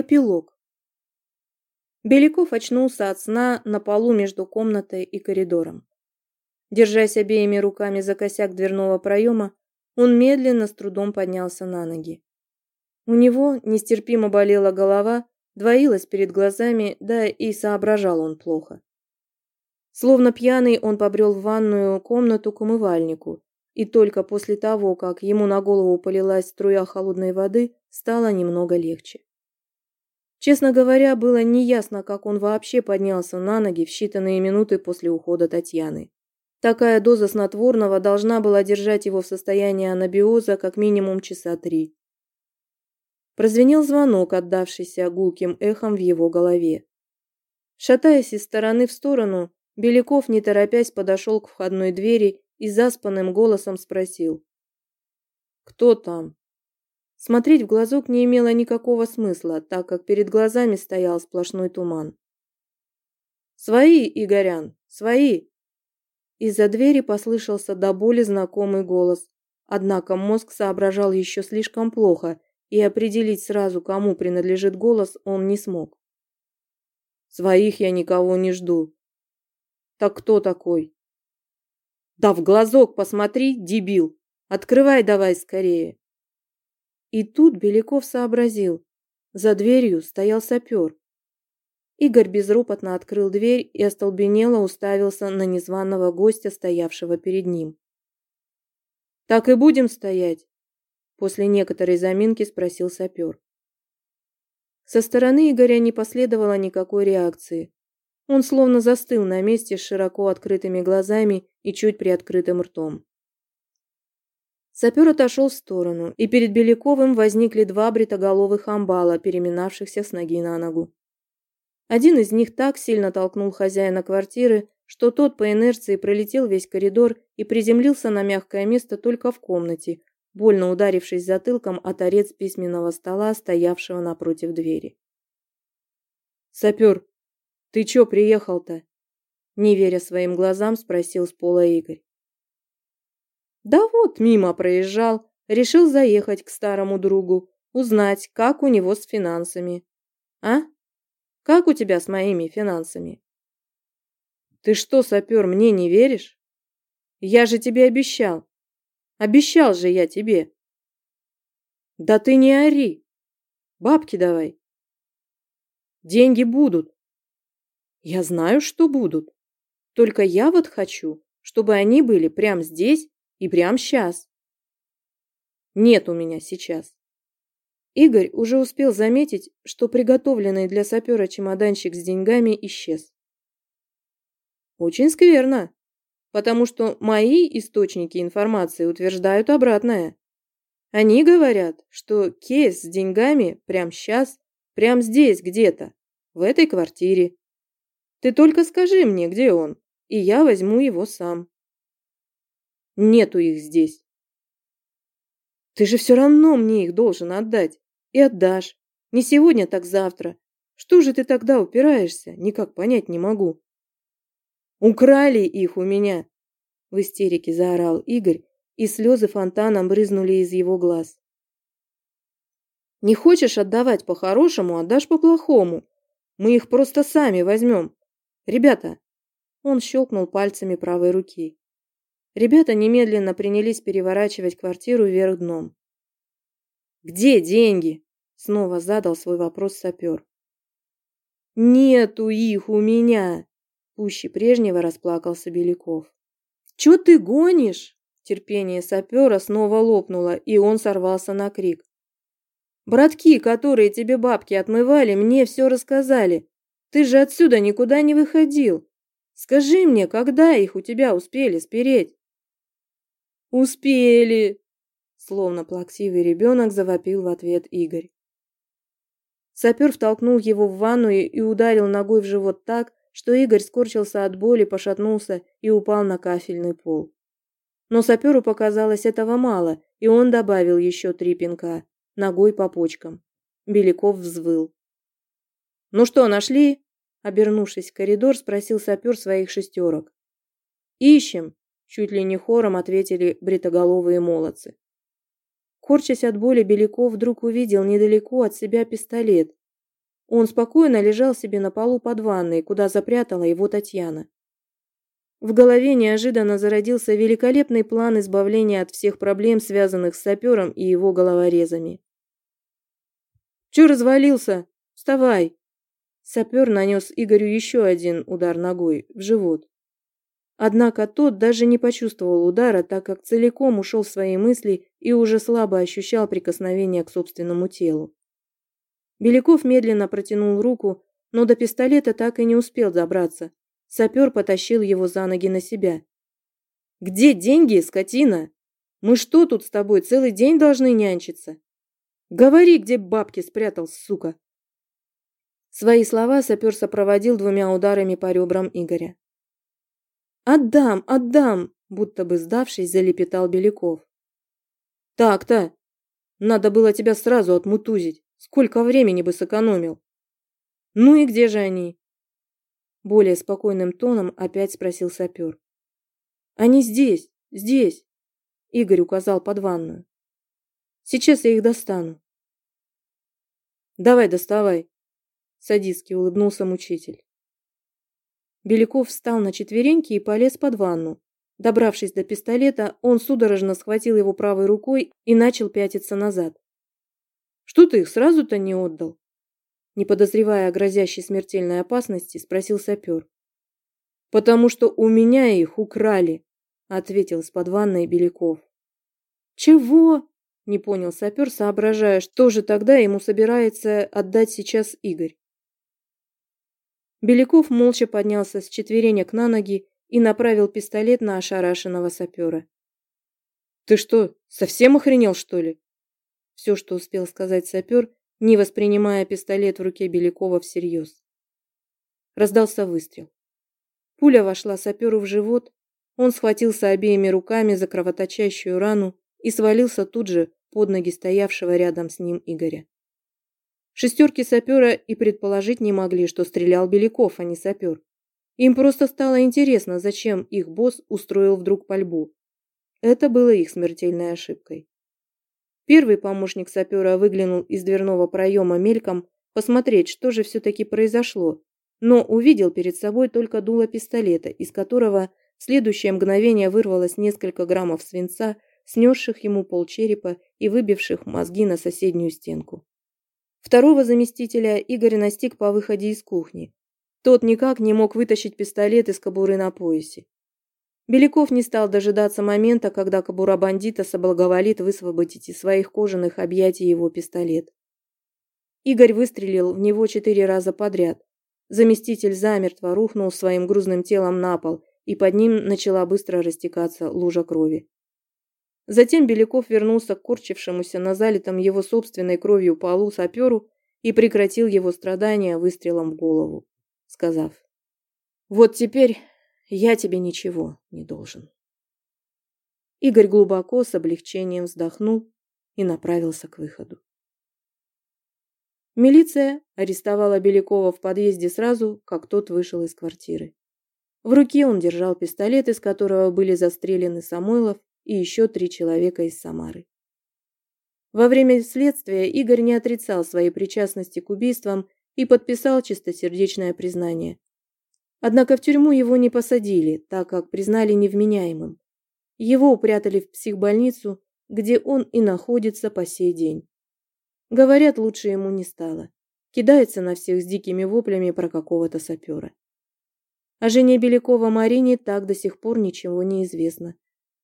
Эпилог. Беляков очнулся от сна на полу между комнатой и коридором. Держась обеими руками за косяк дверного проема, он медленно с трудом поднялся на ноги. У него нестерпимо болела голова, двоилась перед глазами, да и соображал он плохо. Словно пьяный он побрел в ванную комнату к умывальнику, и только после того, как ему на голову полилась струя холодной воды, стало немного легче. Честно говоря, было неясно, как он вообще поднялся на ноги в считанные минуты после ухода Татьяны. Такая доза снотворного должна была держать его в состоянии анабиоза как минимум часа три. Прозвенел звонок, отдавшийся гулким эхом в его голове. Шатаясь из стороны в сторону, Беляков, не торопясь, подошел к входной двери и заспанным голосом спросил. «Кто там?» Смотреть в глазок не имело никакого смысла, так как перед глазами стоял сплошной туман. «Свои, Игорян, свои!» Из-за двери послышался до боли знакомый голос, однако мозг соображал еще слишком плохо, и определить сразу, кому принадлежит голос, он не смог. «Своих я никого не жду». «Так кто такой?» «Да в глазок посмотри, дебил! Открывай давай скорее!» И тут Беляков сообразил. За дверью стоял сапер. Игорь безропотно открыл дверь и остолбенело уставился на незваного гостя, стоявшего перед ним. «Так и будем стоять?» После некоторой заминки спросил сапер. Со стороны Игоря не последовало никакой реакции. Он словно застыл на месте с широко открытыми глазами и чуть приоткрытым ртом. Сапер отошел в сторону, и перед Беляковым возникли два бритоголовых амбала, переминавшихся с ноги на ногу. Один из них так сильно толкнул хозяина квартиры, что тот по инерции пролетел весь коридор и приземлился на мягкое место только в комнате, больно ударившись затылком о торец письменного стола, стоявшего напротив двери. «Сапер, ты чё приехал-то?» Не веря своим глазам, спросил с пола Игорь. Да вот, мимо проезжал, решил заехать к старому другу, узнать, как у него с финансами. А? Как у тебя с моими финансами? Ты что, сапер, мне не веришь? Я же тебе обещал. Обещал же я тебе. Да ты не ори. Бабки давай. Деньги будут. Я знаю, что будут. Только я вот хочу, чтобы они были прямо здесь и прямо сейчас. Нет у меня сейчас. Игорь уже успел заметить, что приготовленный для сапера чемоданчик с деньгами исчез. Очень скверно, потому что мои источники информации утверждают обратное. Они говорят, что кейс с деньгами прямо сейчас, прямо здесь где-то, в этой квартире. Ты только скажи мне, где он, и я возьму его сам. Нету их здесь. Ты же все равно мне их должен отдать. И отдашь. Не сегодня, так завтра. Что же ты тогда упираешься? Никак понять не могу. Украли их у меня. В истерике заорал Игорь, и слезы фонтаном брызнули из его глаз. Не хочешь отдавать по-хорошему, отдашь по-плохому. Мы их просто сами возьмем. Ребята, он щелкнул пальцами правой руки. Ребята немедленно принялись переворачивать квартиру вверх дном. «Где деньги?» – снова задал свой вопрос сапер. «Нету их у меня!» – пуще прежнего расплакался Беляков. «Чё ты гонишь?» Терпение сапера снова лопнуло, и он сорвался на крик. «Братки, которые тебе бабки отмывали, мне все рассказали. Ты же отсюда никуда не выходил. Скажи мне, когда их у тебя успели спереть?» «Успели!» Словно плаксивый ребенок завопил в ответ Игорь. Сапер втолкнул его в ванную и ударил ногой в живот так, что Игорь скорчился от боли, пошатнулся и упал на кафельный пол. Но саперу показалось этого мало, и он добавил еще три пинка, ногой по почкам. Беляков взвыл. «Ну что, нашли?» Обернувшись в коридор, спросил сапер своих шестерок. «Ищем!» Чуть ли не хором ответили бритоголовые молодцы. Корчась от боли, Беляков вдруг увидел недалеко от себя пистолет. Он спокойно лежал себе на полу под ванной, куда запрятала его Татьяна. В голове неожиданно зародился великолепный план избавления от всех проблем, связанных с сапером и его головорезами. «Чё развалился? Вставай!» Сапер нанес Игорю еще один удар ногой в живот. Однако тот даже не почувствовал удара, так как целиком ушел в свои мысли и уже слабо ощущал прикосновение к собственному телу. Беляков медленно протянул руку, но до пистолета так и не успел добраться. Сапер потащил его за ноги на себя. «Где деньги, скотина? Мы что тут с тобой целый день должны нянчиться? Говори, где бабки спрятал, сука!» Свои слова сапер сопроводил двумя ударами по ребрам Игоря. «Отдам, отдам!» – будто бы сдавшись, залепетал Беляков. «Так-то! Надо было тебя сразу отмутузить. Сколько времени бы сэкономил!» «Ну и где же они?» Более спокойным тоном опять спросил сапер. «Они здесь, здесь!» Игорь указал под ванную. «Сейчас я их достану». «Давай, доставай!» Садистски улыбнулся мучитель. Беляков встал на четвереньки и полез под ванну. Добравшись до пистолета, он судорожно схватил его правой рукой и начал пятиться назад. «Что ты их сразу-то не отдал?» Не подозревая о грозящей смертельной опасности, спросил сапер. «Потому что у меня их украли», — ответил с под ванной Беляков. «Чего?» — не понял сапер, соображая, что же тогда ему собирается отдать сейчас Игорь. Беляков молча поднялся с четверенек на ноги и направил пистолет на ошарашенного сапера. «Ты что, совсем охренел, что ли?» Все, что успел сказать сапер, не воспринимая пистолет в руке Белякова всерьез. Раздался выстрел. Пуля вошла саперу в живот, он схватился обеими руками за кровоточащую рану и свалился тут же под ноги стоявшего рядом с ним Игоря. Шестерки сапера и предположить не могли, что стрелял Беляков, а не сапер. Им просто стало интересно, зачем их босс устроил вдруг пальбу. Это было их смертельной ошибкой. Первый помощник сапера выглянул из дверного проема мельком посмотреть, что же все-таки произошло, но увидел перед собой только дуло пистолета, из которого в следующее мгновение вырвалось несколько граммов свинца, снесших ему полчерепа и выбивших мозги на соседнюю стенку. Второго заместителя Игорь настиг по выходе из кухни. Тот никак не мог вытащить пистолет из кобуры на поясе. Беляков не стал дожидаться момента, когда кобура бандита соблаговолит высвободить из своих кожаных объятий его пистолет. Игорь выстрелил в него четыре раза подряд. Заместитель замертво рухнул своим грузным телом на пол, и под ним начала быстро растекаться лужа крови. Затем Беляков вернулся к корчившемуся на залитом его собственной кровью полу саперу и прекратил его страдания выстрелом в голову, сказав, «Вот теперь я тебе ничего не должен». Игорь глубоко с облегчением вздохнул и направился к выходу. Милиция арестовала Белякова в подъезде сразу, как тот вышел из квартиры. В руке он держал пистолет, из которого были застрелены Самойлов и еще три человека из Самары. Во время следствия Игорь не отрицал своей причастности к убийствам и подписал чистосердечное признание. Однако в тюрьму его не посадили, так как признали невменяемым. Его упрятали в психбольницу, где он и находится по сей день. Говорят, лучше ему не стало. Кидается на всех с дикими воплями про какого-то сапера. О жене Белякова Марине так до сих пор ничего не известно.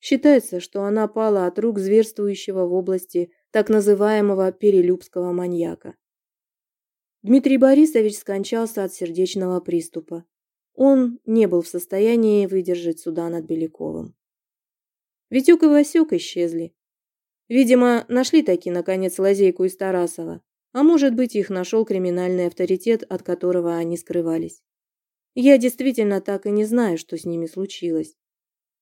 Считается, что она пала от рук зверствующего в области так называемого перелюбского маньяка. Дмитрий Борисович скончался от сердечного приступа. Он не был в состоянии выдержать суда над Беляковым. Витюк и Васюк исчезли. Видимо, нашли таки, наконец, лазейку из Тарасова, а может быть, их нашел криминальный авторитет, от которого они скрывались. Я действительно так и не знаю, что с ними случилось.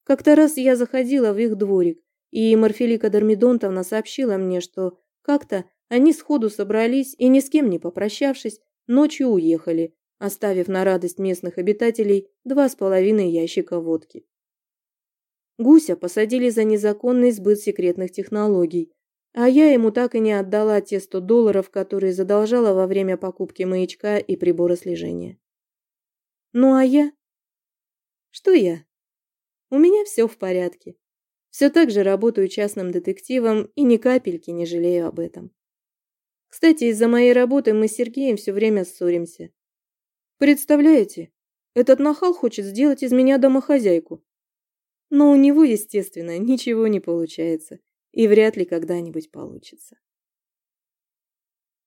Как-то раз я заходила в их дворик, и Марфелика Дормидонтовна сообщила мне, что как-то они сходу собрались и, ни с кем не попрощавшись, ночью уехали, оставив на радость местных обитателей два с половиной ящика водки. Гуся посадили за незаконный сбыт секретных технологий, А я ему так и не отдала те сто долларов, которые задолжала во время покупки маячка и прибора слежения. Ну а я? Что я? У меня все в порядке. Все так же работаю частным детективом и ни капельки не жалею об этом. Кстати, из-за моей работы мы с Сергеем все время ссоримся. Представляете, этот нахал хочет сделать из меня домохозяйку. Но у него, естественно, ничего не получается и вряд ли когда-нибудь получится.